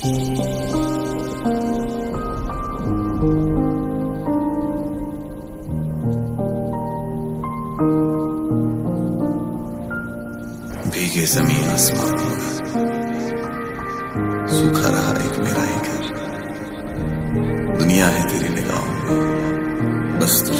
भीगे ज़मीन आसमान सूखा रहा एक मेरा ही घर दुनिया है तेरी निगाहों में। बस तू